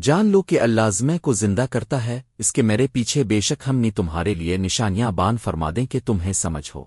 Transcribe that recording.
جان لو کہ اللازمہ کو زندہ کرتا ہے، اس کے میرے پیچھے بے شک ہم نے تمہارے لیے نشانیاں بان فرما دیں کہ تمہیں سمجھ ہو۔